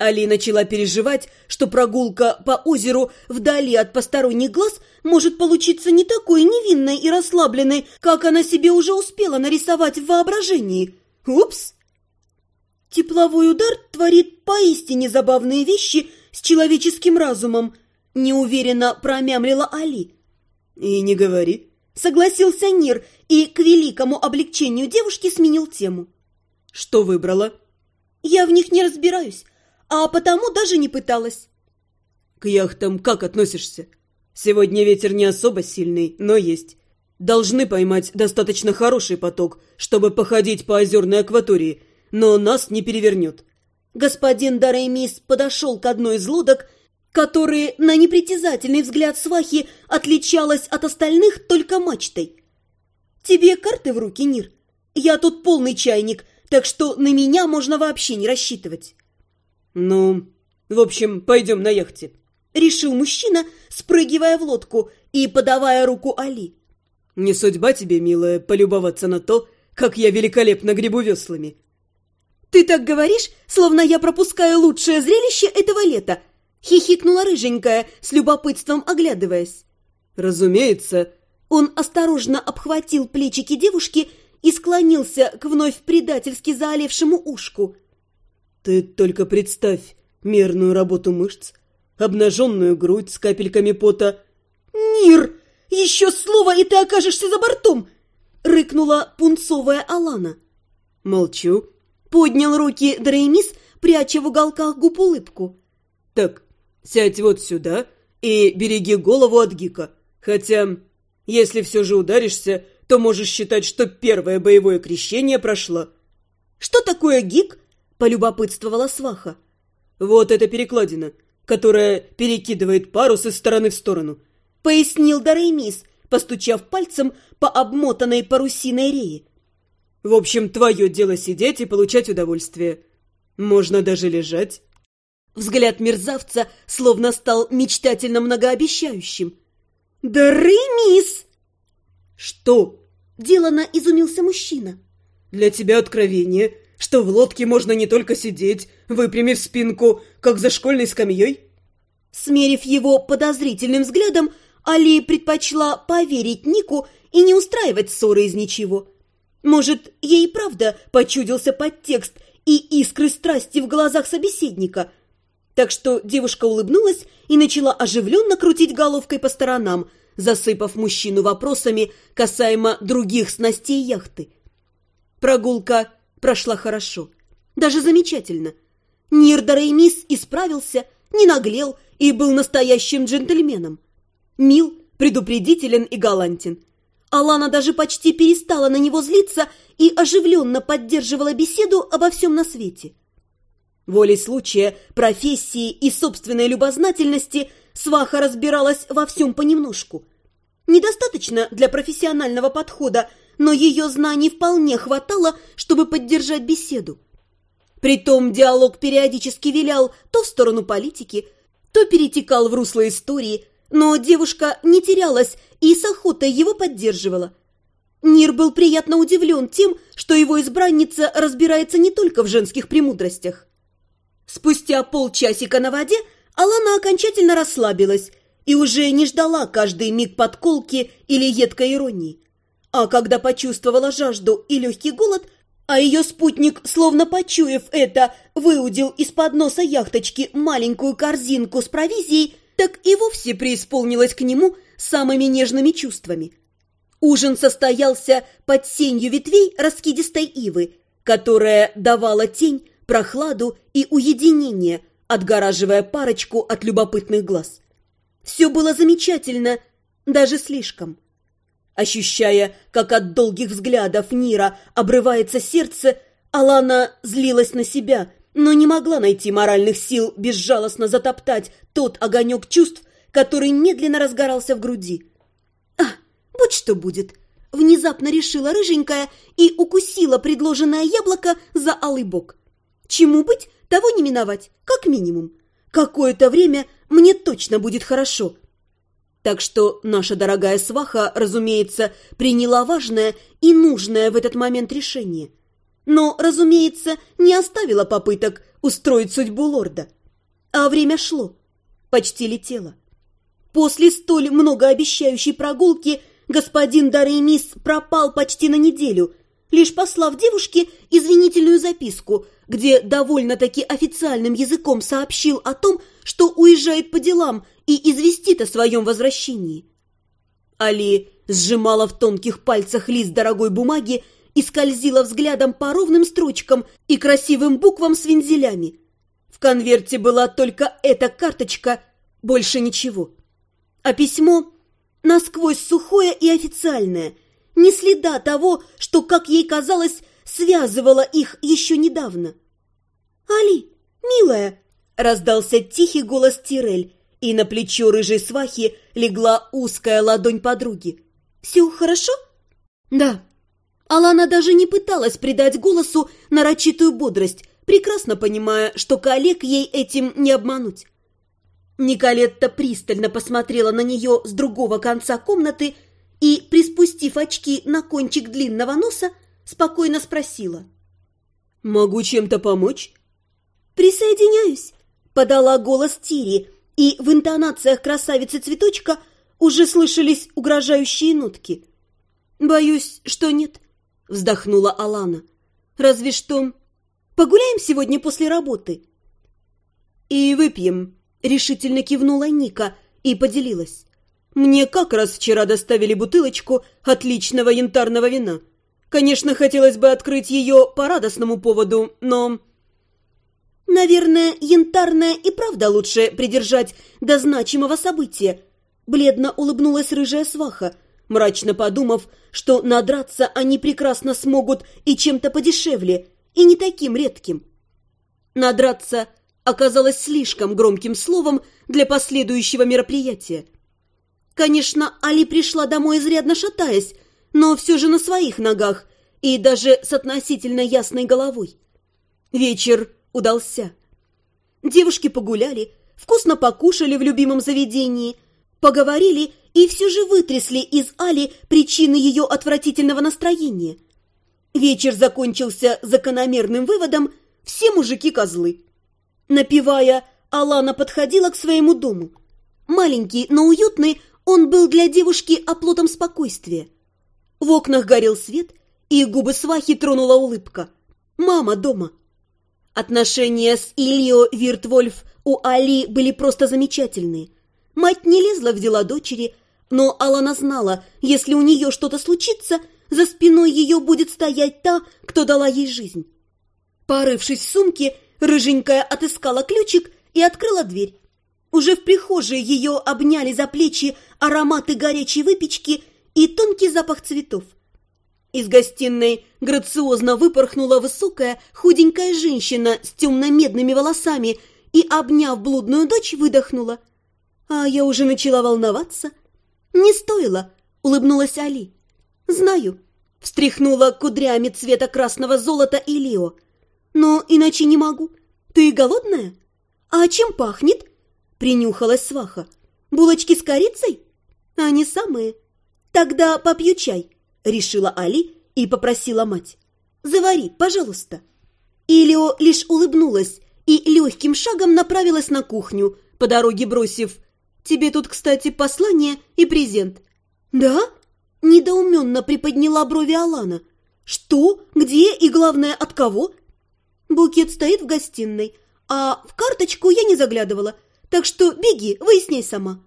Али начала переживать, что прогулка по озеру вдали от посторонних глаз может получиться не такой невинной и расслабленной, как она себе уже успела нарисовать в воображении. Упс! Тепловой удар творит поистине забавные вещи с человеческим разумом, неуверенно промямлила Али. И не говори. Согласился Нир и к великому облегчению девушки сменил тему. Что выбрала? Я в них не разбираюсь, а потому даже не пыталась. К яхтам как относишься? Сегодня ветер не особо сильный, но есть. Должны поймать достаточно хороший поток, чтобы походить по озерной акватории, но нас не перевернет. Господин Дареймис подошел к одной из лодок, которые на непритязательный взгляд свахи отличалась от остальных только мачтой. «Тебе карты в руки, Нир? Я тут полный чайник, так что на меня можно вообще не рассчитывать». «Ну, в общем, пойдем на яхте», — решил мужчина, спрыгивая в лодку и подавая руку Али. «Не судьба тебе, милая, полюбоваться на то, как я великолепно гребу веслами». «Ты так говоришь, словно я пропускаю лучшее зрелище этого лета», — хихикнула рыженькая, с любопытством оглядываясь. «Разумеется». Он осторожно обхватил плечики девушки и склонился к вновь предательски заолевшему ушку. Ты только представь мерную работу мышц, обнаженную грудь с капельками пота. «Нир! Еще слово, и ты окажешься за бортом!» — рыкнула пунцовая Алана. «Молчу». Поднял руки Дреймис, пряча в уголках губ улыбку. «Так, сядь вот сюда и береги голову от Гика. Хотя, если все же ударишься, то можешь считать, что первое боевое крещение прошло». «Что такое Гик?» Полюбопытствовала сваха. «Вот эта перекладина, которая перекидывает парус из стороны в сторону», — пояснил Дареймис, постучав пальцем по обмотанной парусиной рее. «В общем, твое дело сидеть и получать удовольствие. Можно даже лежать». Взгляд мерзавца словно стал мечтательно многообещающим. «Дареймис!» «Что?» — делано изумился мужчина. «Для тебя откровение что в лодке можно не только сидеть, выпрямив спинку, как за школьной скамьей? Смерив его подозрительным взглядом, Али предпочла поверить Нику и не устраивать ссоры из ничего. Может, ей правда почудился подтекст и искры страсти в глазах собеседника. Так что девушка улыбнулась и начала оживленно крутить головкой по сторонам, засыпав мужчину вопросами касаемо других снастей яхты. Прогулка прошла хорошо, даже замечательно. Нирдар Эймис исправился, не наглел и был настоящим джентльменом. Мил, предупредителен и галантен. Алана даже почти перестала на него злиться и оживленно поддерживала беседу обо всем на свете. Волей случая, профессии и собственной любознательности сваха разбиралась во всем понемножку. Недостаточно для профессионального подхода, но ее знаний вполне хватало, чтобы поддержать беседу. Притом диалог периодически вилял то в сторону политики, то перетекал в русло истории, но девушка не терялась и с охотой его поддерживала. Нир был приятно удивлен тем, что его избранница разбирается не только в женских премудростях. Спустя полчасика на воде Алана окончательно расслабилась и уже не ждала каждый миг подколки или едкой иронии. А когда почувствовала жажду и легкий голод, а ее спутник, словно почуяв это, выудил из-под носа яхточки маленькую корзинку с провизией, так и вовсе преисполнилась к нему самыми нежными чувствами. Ужин состоялся под сенью ветвей раскидистой ивы, которая давала тень, прохладу и уединение, отгораживая парочку от любопытных глаз. Все было замечательно, даже слишком. Ощущая, как от долгих взглядов Нира обрывается сердце, Алана злилась на себя, но не могла найти моральных сил безжалостно затоптать тот огонек чувств, который медленно разгорался в груди. «А, будь что будет!» — внезапно решила рыженькая и укусила предложенное яблоко за алый бок. «Чему быть, того не миновать, как минимум. Какое-то время мне точно будет хорошо». Так что наша дорогая сваха, разумеется, приняла важное и нужное в этот момент решение. Но, разумеется, не оставила попыток устроить судьбу лорда. А время шло, почти летело. После столь многообещающей прогулки господин Даремис пропал почти на неделю, лишь послав девушке извинительную записку, где довольно-таки официальным языком сообщил о том, что уезжает по делам и известит о своем возвращении. Али сжимала в тонких пальцах лист дорогой бумаги и скользила взглядом по ровным строчкам и красивым буквам с вензелями. В конверте была только эта карточка, больше ничего. А письмо насквозь сухое и официальное, не следа того, что, как ей казалось, связывало их еще недавно. «Али, милая!» — раздался тихий голос Тирель, и на плечо рыжей свахи легла узкая ладонь подруги. «Все хорошо?» «Да». Алана даже не пыталась придать голосу нарочитую бодрость, прекрасно понимая, что коллег ей этим не обмануть. Николетта пристально посмотрела на нее с другого конца комнаты и, приспустив очки на кончик длинного носа, спокойно спросила. «Могу чем-то помочь?» «Присоединяюсь», — подала голос Тири, и в интонациях красавицы-цветочка уже слышались угрожающие нотки. «Боюсь, что нет», — вздохнула Алана. «Разве что погуляем сегодня после работы?» «И выпьем», — решительно кивнула Ника и поделилась. «Мне как раз вчера доставили бутылочку отличного янтарного вина. Конечно, хотелось бы открыть ее по радостному поводу, но...» «Наверное, янтарное и правда лучше придержать до значимого события», Бледно улыбнулась рыжая сваха, мрачно подумав, что надраться они прекрасно смогут и чем-то подешевле, и не таким редким. Надраться оказалось слишком громким словом для последующего мероприятия. Конечно, Али пришла домой изрядно шатаясь, но все же на своих ногах и даже с относительно ясной головой. Вечер удался. Девушки погуляли, вкусно покушали в любимом заведении – Поговорили и все же вытрясли из Али причины ее отвратительного настроения. Вечер закончился закономерным выводом «все мужики козлы». Напивая, Алана подходила к своему дому. Маленький, но уютный, он был для девушки оплотом спокойствия. В окнах горел свет, и губы свахи тронула улыбка. «Мама дома». Отношения с Ильо Виртвольф у Али были просто замечательные – Мать не лезла в дела дочери, но Алана знала, если у нее что-то случится, за спиной ее будет стоять та, кто дала ей жизнь. Порывшись в сумке, рыженькая отыскала ключик и открыла дверь. Уже в прихожей ее обняли за плечи ароматы горячей выпечки и тонкий запах цветов. Из гостиной грациозно выпорхнула высокая, худенькая женщина с темно-медными волосами и, обняв блудную дочь, выдохнула – а я уже начала волноваться. «Не стоило», — улыбнулась Али. «Знаю», — встряхнула кудрями цвета красного золота и Лио. «Но иначе не могу. Ты голодная? А чем пахнет?» — принюхалась сваха. «Булочки с корицей? Они самые. Тогда попью чай», — решила Али и попросила мать. «Завари, пожалуйста». Илио лишь улыбнулась и легким шагом направилась на кухню, по дороге бросив Тебе тут, кстати, послание и презент». «Да?» – недоуменно приподняла брови Алана. «Что? Где? И, главное, от кого?» «Букет стоит в гостиной, а в карточку я не заглядывала, так что беги, выясняй сама».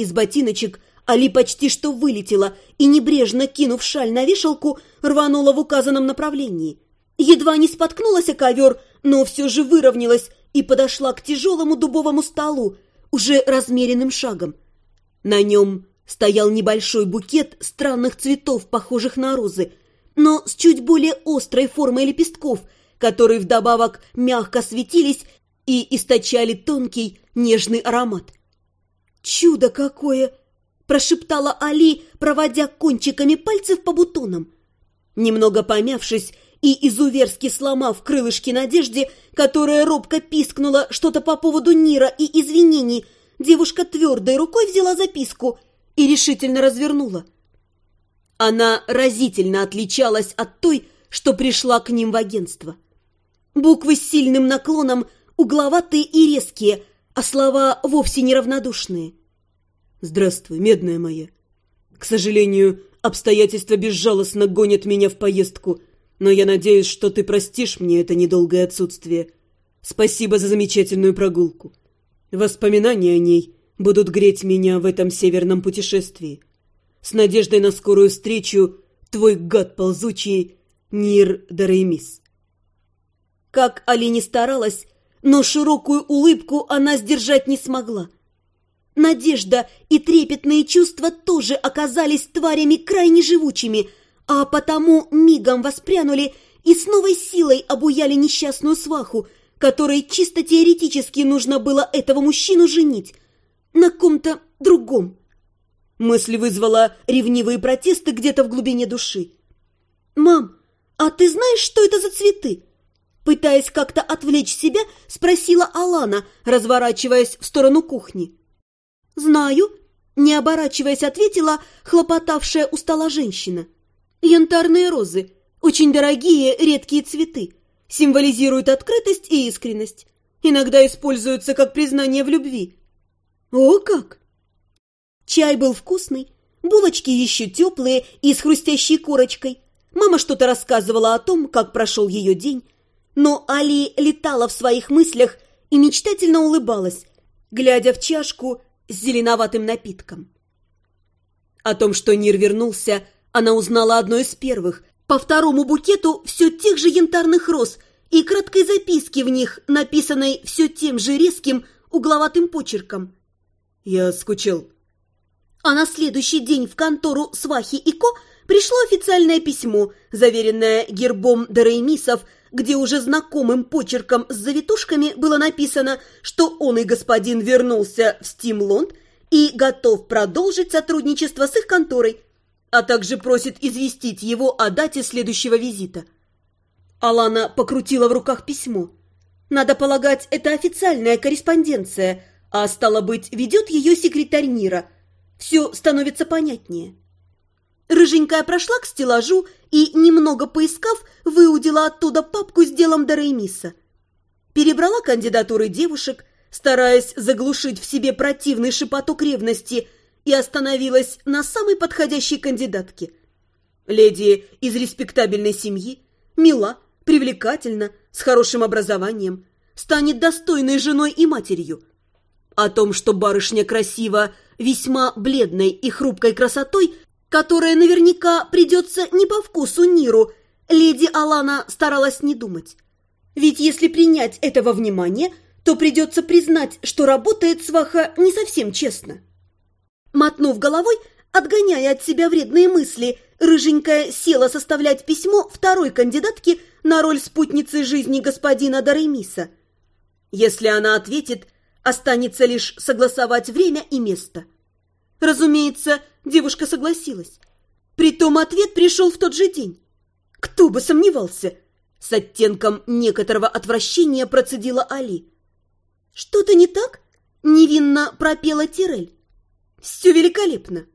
Из ботиночек Али почти что вылетела и, небрежно кинув шаль на вешалку, рванула в указанном направлении. Едва не споткнулась о ковер, но все же выровнялась и подошла к тяжелому дубовому столу, уже размеренным шагом. На нем стоял небольшой букет странных цветов, похожих на розы, но с чуть более острой формой лепестков, которые вдобавок мягко светились и источали тонкий нежный аромат. «Чудо какое!» – прошептала Али, проводя кончиками пальцев по бутонам. Немного помявшись и изуверски сломав крылышки надежде, которая робко пискнула что-то по поводу Нира и извинений, девушка твердой рукой взяла записку и решительно развернула. Она разительно отличалась от той, что пришла к ним в агентство. Буквы с сильным наклоном, угловатые и резкие, а слова вовсе неравнодушные. «Здравствуй, медная моя. К сожалению, обстоятельства безжалостно гонят меня в поездку, но я надеюсь, что ты простишь мне это недолгое отсутствие. Спасибо за замечательную прогулку. Воспоминания о ней будут греть меня в этом северном путешествии. С надеждой на скорую встречу, твой гад ползучий Нир Дареймис. Как Али не старалась, но широкую улыбку она сдержать не смогла. Надежда и трепетные чувства тоже оказались тварями крайне живучими, а потому мигом воспрянули и с новой силой обуяли несчастную сваху, которой чисто теоретически нужно было этого мужчину женить на ком-то другом. Мысль вызвала ревнивые протесты где-то в глубине души. «Мам, а ты знаешь, что это за цветы?» Пытаясь как-то отвлечь себя, спросила Алана, разворачиваясь в сторону кухни. «Знаю», — не оборачиваясь, ответила хлопотавшая у стола женщина. «Янтарные розы, очень дорогие редкие цветы, символизируют открытость и искренность, иногда используются как признание в любви». «О как!» Чай был вкусный, булочки еще теплые и с хрустящей корочкой. Мама что-то рассказывала о том, как прошел ее день, но Али летала в своих мыслях и мечтательно улыбалась, глядя в чашку с зеленоватым напитком. О том, что Нир вернулся, она узнала одной из первых, по второму букету все тех же янтарных роз и краткой записки в них, написанной все тем же резким угловатым почерком. «Я скучал». А на следующий день в контору Свахи и Ко пришло официальное письмо, заверенное гербом Дореймисов, где уже знакомым почерком с завитушками было написано, что он и господин вернулся в Стимлонд и готов продолжить сотрудничество с их конторой, а также просит известить его о дате следующего визита. Алана покрутила в руках письмо. Надо полагать, это официальная корреспонденция, а стало быть, ведет ее секретарь Нира. Все становится понятнее. Рыженькая прошла к стеллажу и, немного поискав, выудила оттуда папку с делом Дореймиса. Перебрала кандидатуры девушек, стараясь заглушить в себе противный шепоток ревности, и остановилась на самой подходящей кандидатке. Леди из респектабельной семьи, мила, привлекательна, с хорошим образованием, станет достойной женой и матерью. О том, что барышня красива весьма бледной и хрупкой красотой, которая наверняка придется не по вкусу Ниру, леди Алана старалась не думать. Ведь если принять этого внимания, то придется признать, что работает сваха не совсем честно. Мотнув головой, отгоняя от себя вредные мысли, рыженькая села составлять письмо второй кандидатке на роль спутницы жизни господина Даремиса. Если она ответит, останется лишь согласовать время и место. Разумеется, девушка согласилась. Притом ответ пришел в тот же день. Кто бы сомневался? С оттенком некоторого отвращения процедила Али. «Что-то не так?» – невинно пропела Тирель. «Все великолепно.